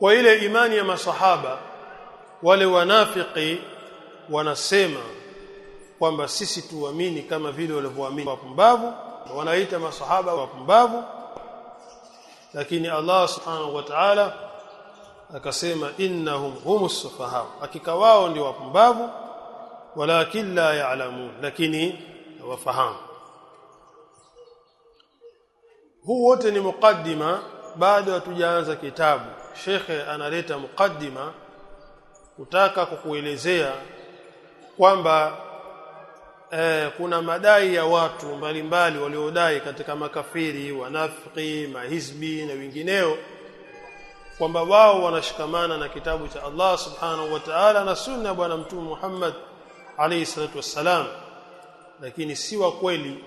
kwa ile imani ya masahaba wale wanafiki wanasema kwamba sisi tuamini kama vile walivyoamini wapumbavu wanaita masahaba wapumbavu. Lakini Allah subhanahu wa ta'ala akasema innahum humus sufaha. Hakika wao ndio wapumbavu walakin la ya'lamun lakini wafahamu huu wote ni mukaddima bado hatujaanza kitabu shekhe analeta mukaddima kutaka kukuelezea kwamba eh, kuna madai ya watu mbalimbali waliodai katika makafiri wanafiki mahizbi na wengineo kwamba wao wanashikamana na kitabu cha Allah subhanahu wa ta'ala na sunna ya bwana mtume Muhammad alayhi salatu wassalam. Lakini si wa kweli.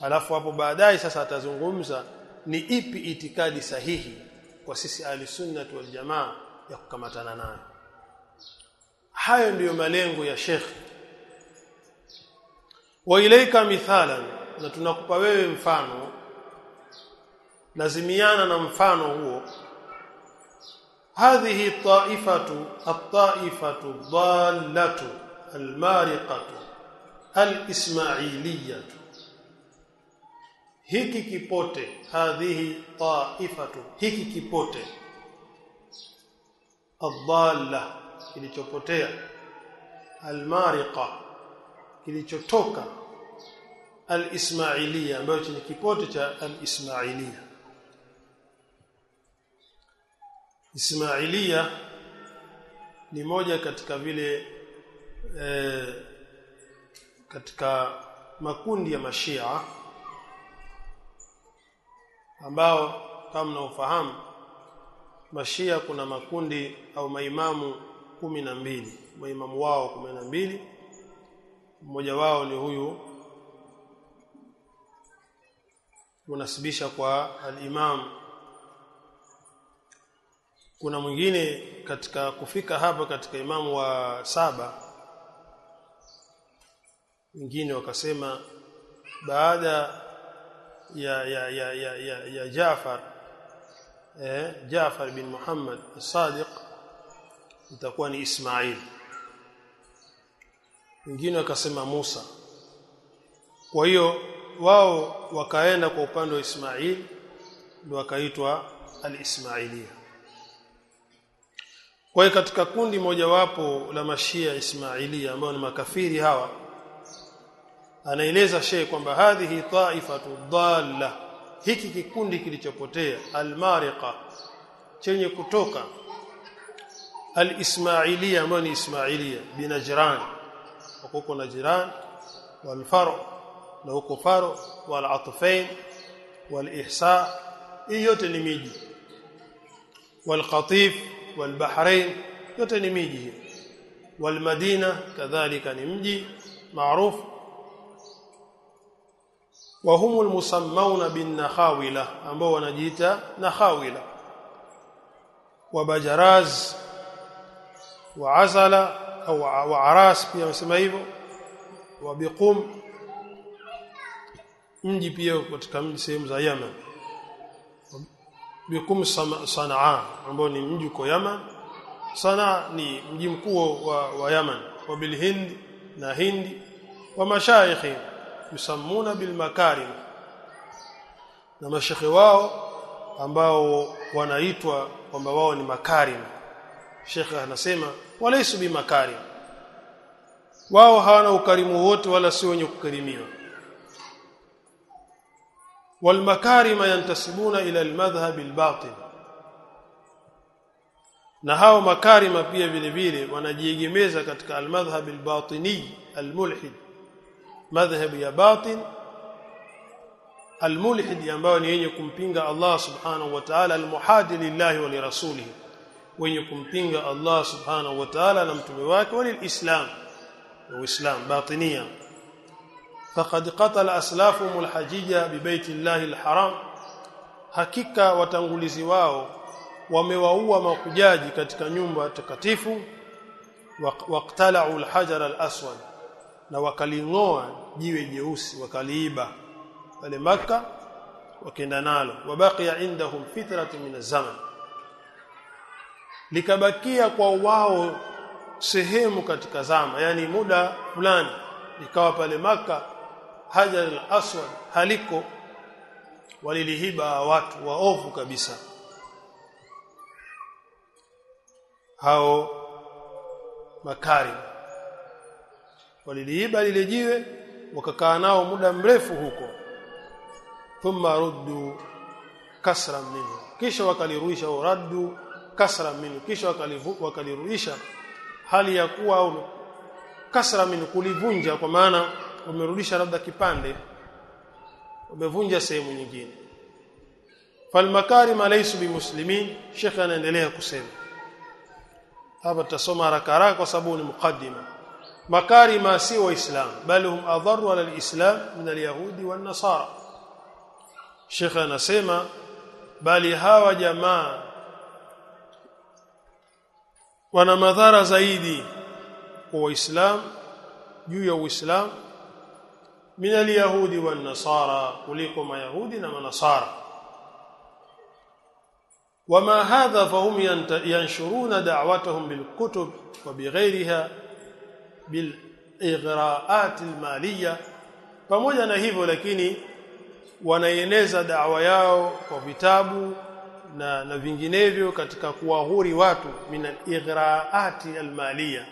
Alafu hapo baadaye sasa atazungumza ni ipi itikadi sahihi kwa sisi ahli sunnah wal jamaa ya kukamatana nayo. Hayo ndiyo malengo ya shekhi wa ilaika mithalan na tunakupa wewe mfano lazimiana na mfano huo. Hadhihi taifatu at-taifatu dhallatu al-mariqatu al-ismailiyatu hiki kipote hadhihi taifatu hiki kipote. Adalla kilichopotea. Almariqa kilichotoka. Alismailia ambayo ni kipote cha alismailia ismailia ni moja katika vile e, katika makundi ya mashia ambao kama mnaofahamu mashia kuna makundi au maimamu kumi na mbili. Maimamu wao kumi na mbili. Mmoja wao ni huyu unasibisha kwa al-Imam. Kuna mwingine katika kufika hapa katika imamu wa saba wengine wakasema baada ya ya ya ya, ya, ya Jaafar eh Jaafar bin Muhammad as-Sadiq itakuwa ni Ismail. Wengine wakasema Musa. Kwa hiyo wao wakaenda kwa upande wa Ismail ndio wakaitwa al-Ismailia kwa hiyo katika kundi mojawapo la mashia Ismailia ambao ni makafiri hawa anaeleza shehe kwamba hadhihi taifatu dhalla hiki kikundi kilichopotea almariqa chenye kutoka alismailia ambayo ni ismailia binajran. Huko najran walfaro na huko faro walatfain walihsa. Hii yote ni miji. Walqatif walbahrain yote ni miji hii walmadina kadhalika ni mji maarufu wa humul musammauna bin nakhawila ambao wanajiita nakhawila. Wa bajaraz wa azala au wa aras pia wasema hivyo. Wa biqum mji pia katika sehemu za Yemen. Biqum sanaa ambao ni mji uko Yemen. Sanaa ni mji mkuu wa, wa Yemen. Wa bilhind na hindi wa mashayikhi yusammuna bilmakarim na mashekhe wao ambao wanaitwa kwamba wao ni makarim. Shekhe anasema walaisu bimakarim wao hawana ukarimu wote wala si wenye kukarimiwa. Walmakarima yantasibuna ila almadhhab albatil na hao makarima pia vile vile wanajiegemeza katika almadhhab albatini al batini al mulhid madhhab ya batin almulhid ambao ni yenye kumpinga Allah subhanahu wa ta'ala almuhadi lillahi wa lirasulihi wenye kumpinga Allah subhanahu wa ta'ala na mtume wake wa lilislam wa uislam batinia faqad qatala aslafuhum alhajija bi baiti llahi alharam hakika watangulizi wao wamewaua makujaji katika nyumba takatifu waqtala'u alhajar alaswad na wakalingoa jiwe jeusi wakaliiba pale maka wakaenda nalo. Wabaqiya indahum fitratun min zaman likabakia kwa wao sehemu katika zama yani muda fulani ikawa pale maka hajar al-aswad haliko walilihiba watu waovu kabisa. Hao makari waliliiba lile jiwe wakakaa nao muda mrefu huko. Thumma ruddu kasra minhu. Kisha wakalirudisha uraddu kasra minhu. Kisha wakalirudisha hali ya kuwa au kasra minhu kulivunja kwa maana wamerudisha labda kipande wamevunja sehemu nyingine. Falmakarim laysu bimuslimin shekhe anaendelea kusema. Hapa tutasoma haraka haraka kwa sababu ni mukaddima makarima si waislamu bali hum adharu ala alislam min alyahudi wan nasara Sheikh anasema bali hawa jamaa wana madhara zaidi kwa waislamu juu ya uislamu min alyahudi wan nasara kuliko mayahudi na manasara. Wama hadha fahum yanshuruna da'watahum bilkutub wa bighairiha bil igraat almaliya pamoja na hivyo lakini wanaeneza da'wa yao kwa vitabu na, na vinginevyo katika kuwahuri watu min alighraati almaliya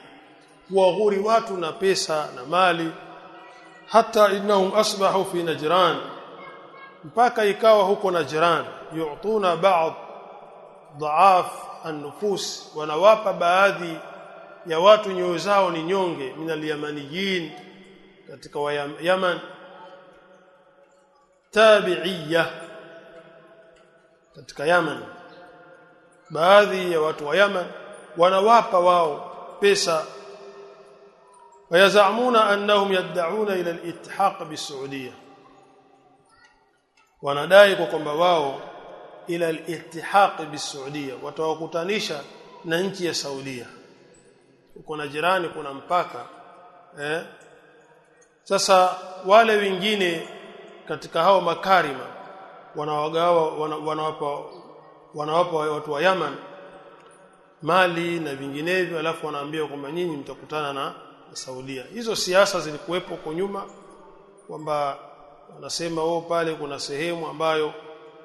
kuwahuri watu na pesa na mali. Hata innahum asbahu fi najran. Mpaka ikawa huko najran yu'tuna ba'd dha'af an-nufus. Wanawapa baadhi ya watu nyoyo zao ni nyonge minal yamaniyin katika wa Yaman. Tabi'iyya katika Yaman. Baadhi ya watu wa Yaman wanawapa wao pesa. Wayazamuna annahum yad'una ila al-ittihaq bis-Saudiya. Wanadai kwa kwamba wao ila al-ittihaq bis-Saudiya watawakutanisha na nchi ya Saudia uko na jirani kuna mpaka eh? Sasa wale wengine katika hao makarima wanawagawa wanawapa wanawapa watu wa Yaman mali na vinginevyo alafu wanaambia kwamba nyinyi mtakutana na Saudia. Hizo siasa zilikuwepo kwa nyuma kwamba wanasema wao pale kuna sehemu ambayo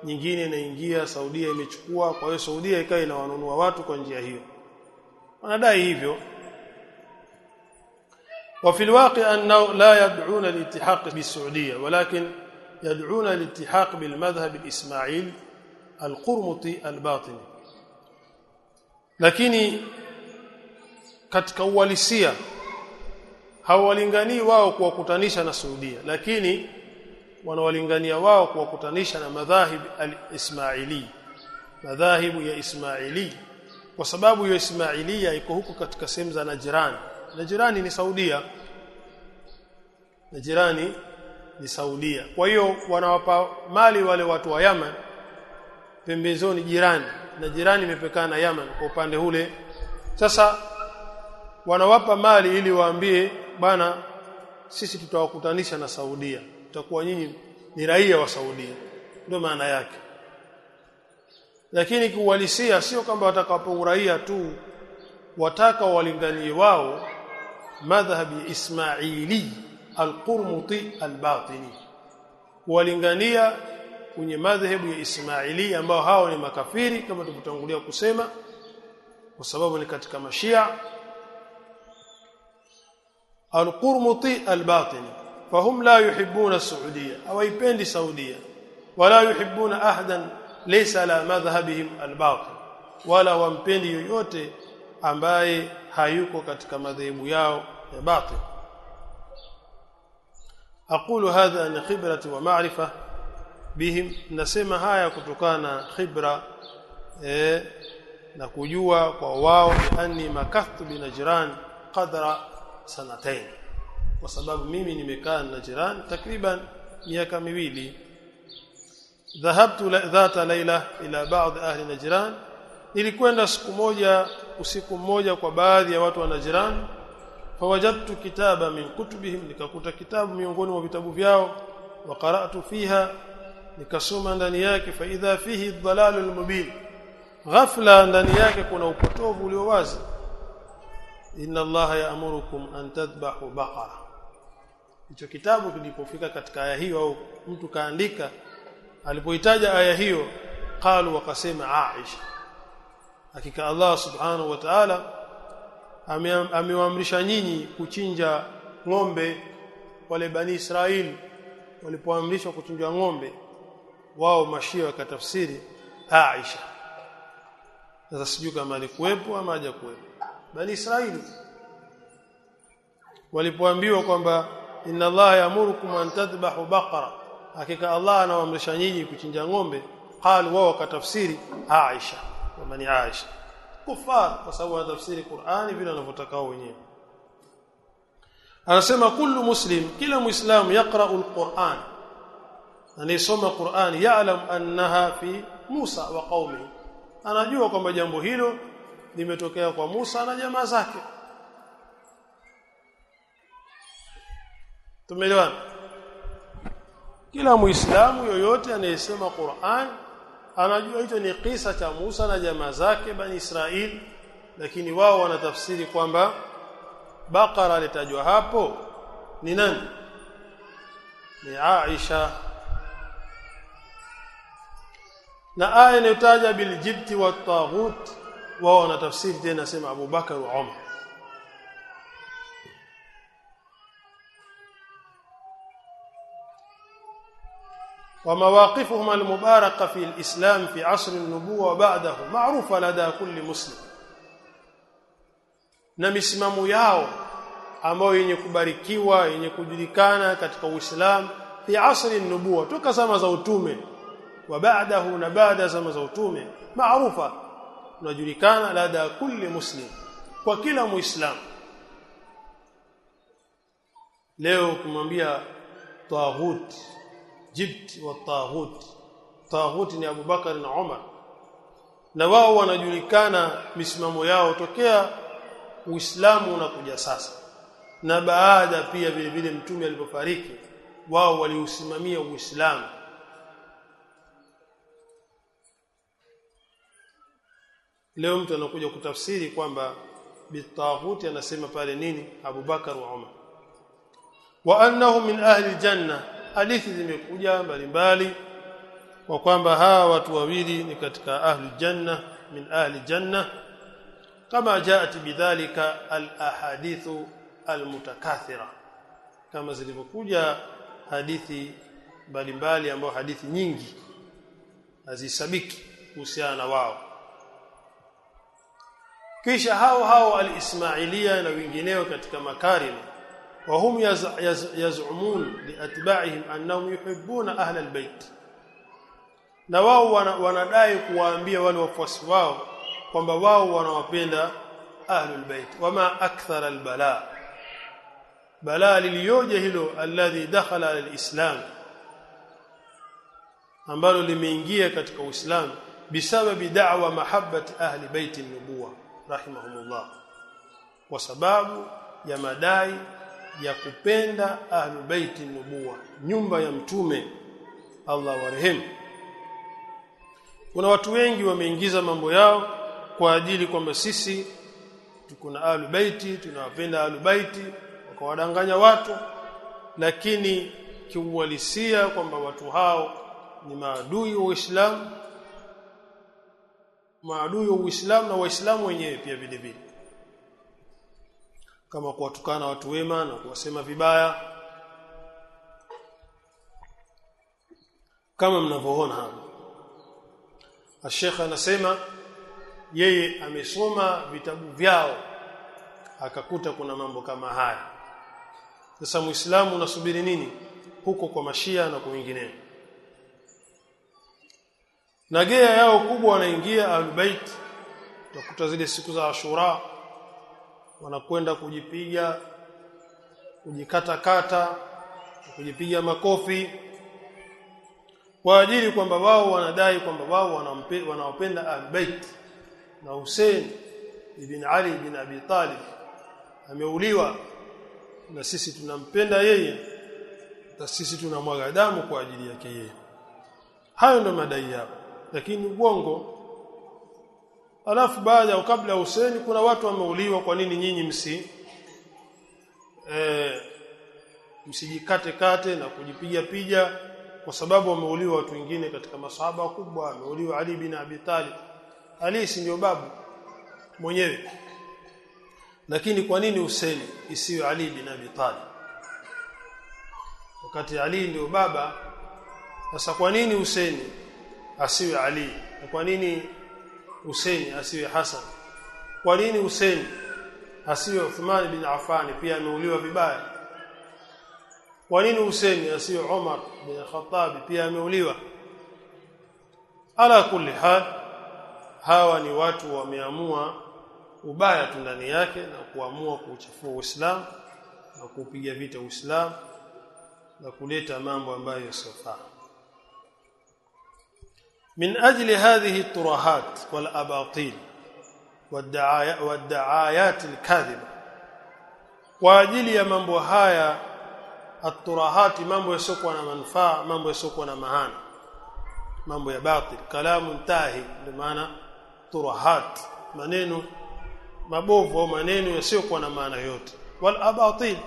nyingine inaingia Saudia imechukua. Kwa hiyo Saudia ikawa inawanunua watu kwa njia hiyo. Wanadai hivyo وفي الواقع أنه لا يدعون الاتحاق بالسعودية ولكن يدعون الاتحاق بالمذهب الإسماعيل القرمطي الباطني lakini katika uhalisia hawalinganii wao kuwakutanisha na Saudia lakini wanawalingania wao kuwakutanisha na madhahib al-Ismaili madhahibu ya Ismaili kwa sababu ya Ismailia iko huko katika sehemu za Najran Najirani ni Saudia. Na jirani ni Saudia. Kwa hiyo wanawapa mali wale watu wa Yemen pembezoni jirani. Na jirani imepekana na Yaman kwa upande ule. Sasa wanawapa mali ili waambie bana sisi tutawakutanisha na Saudia. Tutakuwa nyinyi ni raia wa Saudia. Ndio maana yake. Lakini kiuhalisia sio kwamba watakapo uraia tu wataka walinganie wao madhhabi Ismaili al-Qurmuti al-Batini. Walingania kwenye madhhabu ya Ismaili ambao hao ni makafiri kama tulivyotangulia kusema kwa sababu ni katika mashia. al-Qurmuti al-Batini fahum la yuhibbuna Saudia hawaipendi Saudia wala yuhibbuna ahadan laysa la madhhabihim al-batil wala wampendi yoyote ambaye hayuko katika madhehebu yao ya batil. Aqulu hadha an khibrati wa ma'rifa bihim nasema haya kutokana na khibra eh, na kujua kwa wao anni makathtu bi najran qadra sanatain. Kwa sababu mimi nimekaa na najran takriban miaka miwili. Dhahabtu dhata laila ila baadhi ahli najran nilikwenda siku moja usiku mmoja kwa baadhi ya watu wa Najran fawajadtu kitaba min kutubihim nikakuta kitabu miongoni mwa vitabu vyao wa qara'tu fiha nikasoma ndani yake fa idha fihi dhalalul mubin ghafla ndani yake kuna upotovu ulio wazi. Inna allaha ya'murukum an tadhbahu baqara. Hicho kitabu kilipofika katika aya hiyo au mtu kaandika alipoitaja aya hiyo qalu wakasema Aisha hakika Allah subhanahu wa ta'ala amewaamrisha nyinyi kuchinja ng'ombe wale bani Israeli walipoamrishwa kuchinja ng'ombe wao mashia wakatafsiri Aisha. Sasa sijui kama alikuwepo ama hajakuwepo. Bani Israeli walipoambiwa kwamba inna Allah yamurukum an tadhbahu baqara hakika Allah anawaamrisha nyinyi kuchinja ng'ombe qalu wao wakatafsiri Aisha kwamba ni Aisha. Kufar kwa sababu wanatafsiri Qur'ani vile wanavyotaka wenyewe. Anasema kullu muslim kila muislamu yaqra'u al-Qur'an. Anayesoma Qur'ani ya'lam annaha fi Musa wa qaumi anajua kwamba jambo hilo limetokea kwa Musa na jamaa zake. Tumeelewana? Kila muislamu yoyote anayesema Qur'an anajua hicho ni kisa cha Musa na jamaa zake bani Israil lakini wao wanatafsiri kwamba Bakara alitajwa hapo ni nani? Ni Aisha. Na aya inayotaja biljibti wa taghut wao wanatafsiri tena sema Abu Bakar wa Umar ومواقفهما المباركه في الإسلام في عصر النبوة وبعده معروفه لدى كل مسلم na misimamo yao ambayo yenye kubarikiwa yenye kujulikana katika Uislamu fi asri nubuwa toka zama za utume wa baadahu na baada zama za utume maarufa unajulikana lada kulli muslim kwa kila muislamu leo kumwambia taghut jibt wa taghut. Taghut ni Abu Bakar na Umar na wao wanajulikana misimamo yao tokea Uislamu unakuja sasa. Na baada pia vile vile mtume alipofariki wao waliusimamia Uislamu. Leo mtu anakuja kutafsiri kwamba bitaghuti anasema pale nini? Abu Bakar wa Umar wa annahu min ahli janna hadithi zimekuja mbalimbali kwa kwamba hawa watu wawili ni katika ahli janna min ahli janna. Kama jaat bidhalika alahadithu almutakathira. Kama zilivyokuja hadithi mbalimbali ambao hadithi nyingi hazisabiki kuhusiana na wao. Kisha hao hao alismailia na wengineo katika makarim wa hum لاتباعهم انهم يحبون اهل البيت na wao wanadai kuwaambia wale wafuasi wao kwamba wao wanawapenda ahlul bait wama akthara albala bala. Liliyoje hilo alladhi dakhala alislam ambalo limeingia katika uislamu bisababi da'wa mahabbati ahli baiti nubuwa rahimahumullah. Kwa sababu ya madai ya kupenda ahli baiti nubuwa nyumba ya mtume Allah warehemu kuna watu wengi wameingiza mambo yao kwa ajili kwamba sisi tuko na ahlubeiti tunawapenda ahli baiti wakawadanganya watu lakini kiuhalisia kwamba watu hao ni maadui wa Uislamu maadui wa Uislamu na Waislamu wenyewe pia vile vile kama kuwatukana watu wema na kuwasema vibaya. Kama mnavyoona hapo Sheikh anasema yeye amesoma vitabu vyao akakuta kuna mambo kama haya. Sasa muislamu unasubiri nini huko kwa mashia na kwa na gea yao kubwa wanaingia albayt utakuta zile siku za ashura wanakwenda kujipiga kujikata kata kujipiga makofi kwa ajili kwamba wao wanadai kwamba wao wanawapenda ahlulbait na Hussein ibn Ali ibn Abi Talib ameuliwa na sisi tunampenda yeye na sisi tunamwaga damu kwa ajili yake yeye. Hayo ndio madai yao. Lakini uongo alafu baada au kabla ya kuna watu wameuliwa kwa nini nyinyi msi eh msijikate kate na kujipiga pija kwa sababu wameuliwa watu wengine katika masahaba wakubwa ameuliwa Ali bin Abi Talib. Ali si ndio babu mwenyewe. Lakini kwa nini Hussein isiwe Ali bin Abi Talib? Wakati Ali ndio baba sasa kwa nini Hussein asiwe Ali? Na kwa nini Hussein asiwe Hassan. Kwa nini Hussein asiwe Uthman bin Affan? Pia ameuliwa vibaya. Kwa nini Hussein asiwe omar bin Khattab? Pia ameuliwa. Ala kulli hal hawa ni watu wameamua ubaya tu ndani yake na kuamua kuuchafua Uislamu na kuupiga vita Uislamu na kuleta mambo ambayo min ajli hadhihi turahat wal abatil wad'ayat alkadhiba kwa ajili ya mambo haya aturahati mambo yasiokuwa na manufaa mambo yasiokuwa na mahana mambo ya batil kalamu tahi ndio maana turahat maneno mabovu au maneno yasiokuwa na maana yote wal abatil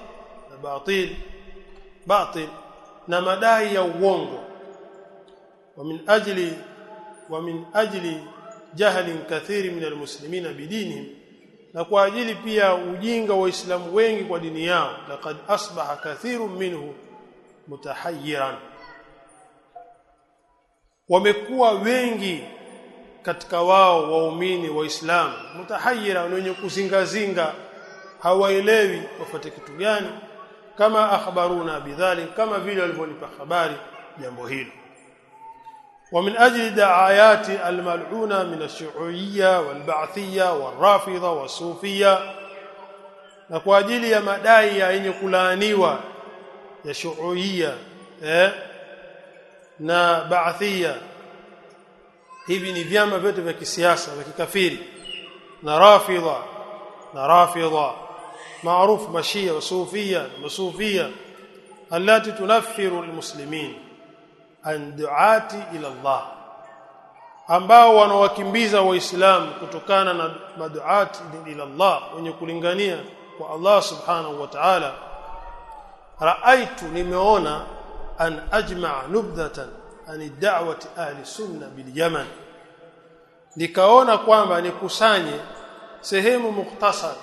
na batil batil na madai ya uongo. Wa min ajli wa min ajli jahlin kathiri min almuslimina bidinihim na kwa ajili pia ujinga waislamu wengi kwa dini yao laqad asbaha kathiru minhu mutahayyiran. Wamekuwa wengi katika wao waumini waislamu mutahayyiran wenye kuzingazinga hawaelewi wafuate kitu gani kama akhbaruna bidhalik kama vile walivyonipa habari jambo hilo. ومن أجل دعايات الملعونة من الشيوعية والبعثية والرافضة والصوفية na kwa ajili ya madai ya yenye kulaaniwa ya shuuia eh na baathia hivi ni vyama vyote vya kisiasa vya kikafiri na rafidha na rafidha maarufu mashia wasufia masufia allati tunaffiru almuslimin an duati ila Allah ambao wanawakimbiza waislamu kutokana na maduati ila Allah wenye kulingania kwa Allah subhanahu wa ta'ala. Raaitu nimeona an ajma'a nubdatan an da'wati ahli sunna bil yaman. Nikaona kwamba nikusanye sehemu mukhtasar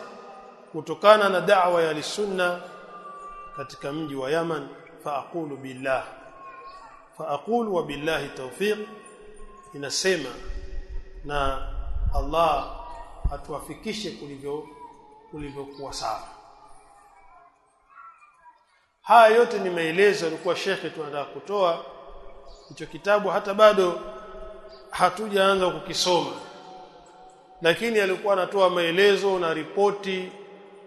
kutokana na da'wa ya sunna katika mji wa Yaman fa aqulu billah faaqulu wa billahi tawfiq inasema na Allah atuwafikishe kulivyo kulivyokuwa sawa. Haya yote ni maelezo alikuwa shekhe tunataka kutoa hicho kitabu hata bado hatujaanza kukisoma. Lakini alikuwa anatoa maelezo na ripoti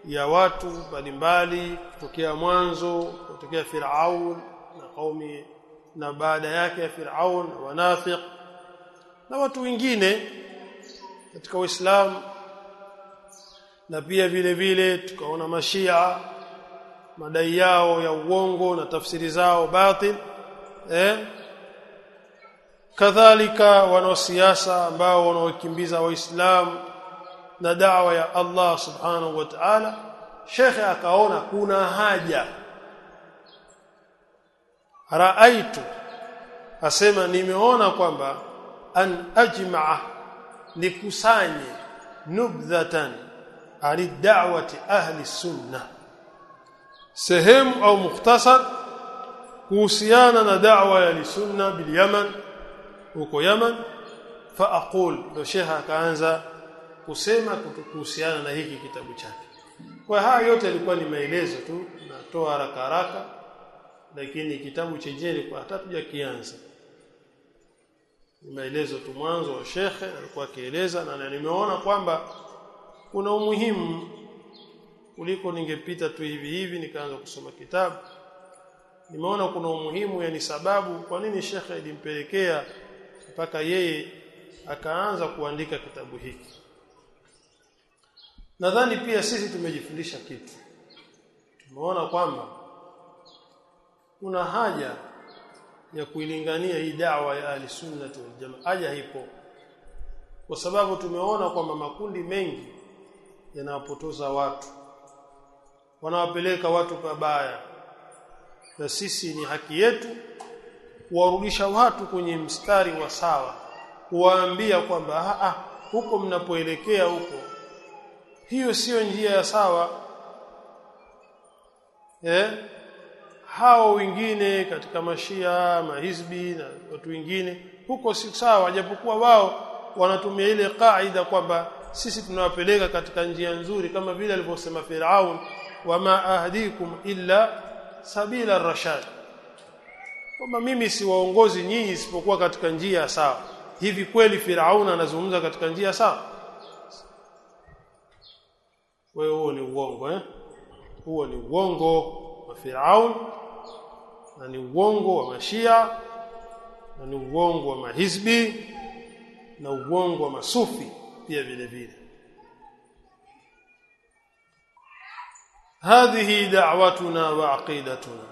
ya watu mbalimbali kutokea mwanzo kutokea Firaun na kaumi na baada yake ya Firaun na wanafiq na watu wengine katika Uislamu na pia vile vile tukaona mashia madai yao ya uongo na tafsiri zao batil eh? Kadhalika wanasiasa ambao wanaokimbiza waislamu na dawa ya Allah subhanahu wa ta'ala shekhe akaona kuna haja raaitu asema nimeona kwamba an ajma'a nikusanye nubdhatan ani ahli sunna sehemu au mukhtasar kuhusiana na da'wa ya sunna bil Yaman huko Yaman. Fa aqul ndo sheha akaanza kusema kuhusiana na hiki kitabu chake. Kwa haya yote yalikuwa ni maelezo tu natoa haraka haraka lakini kitabu chenyewe kwa hata tujakianza ni maelezo tu mwanzo wa shekhe alikuwa akieleza na nimeona kwamba kuna umuhimu kuliko ningepita tu hivi hivi nikaanza kusoma kitabu. Nimeona kuna umuhimu yani sababu kwa nini shekhe ilimpelekea mpaka yeye akaanza kuandika kitabu hiki. Nadhani pia sisi tumejifundisha kitu. Tumeona kwamba kuna haja ya kuilingania hii dawa ya ahli sunnati wal jamaa. Haja ipo kwa sababu tumeona kwamba makundi mengi yanawapotoza watu. Wanawapeleka watu pabaya. Na sisi ni haki yetu kuwarudisha watu kwenye mstari wa sawa. Kuwaambia kwamba ah huko mnapoelekea huko. Hiyo sio njia ya sawa. Eh hao wengine katika mashia mahizbi na watu wengine huko si sawa japokuwa wao wanatumia ile kaida kwamba sisi tunawapeleka katika njia nzuri kama vile alivyosema Firaun wama ahdikum illa sabila rashad kwamba mimi siwaongozi nyinyi isipokuwa katika njia sawa. Hivi kweli Firaun anazungumza katika njia sawa? Wewe huo ni uongo eh? Huo ni uongo wa Firaun na ni uongo wa mashia na ni uongo wa mahizbi na uongo wa masufi pia vile vile. Hadhihi da'watuna wa aqidatuna.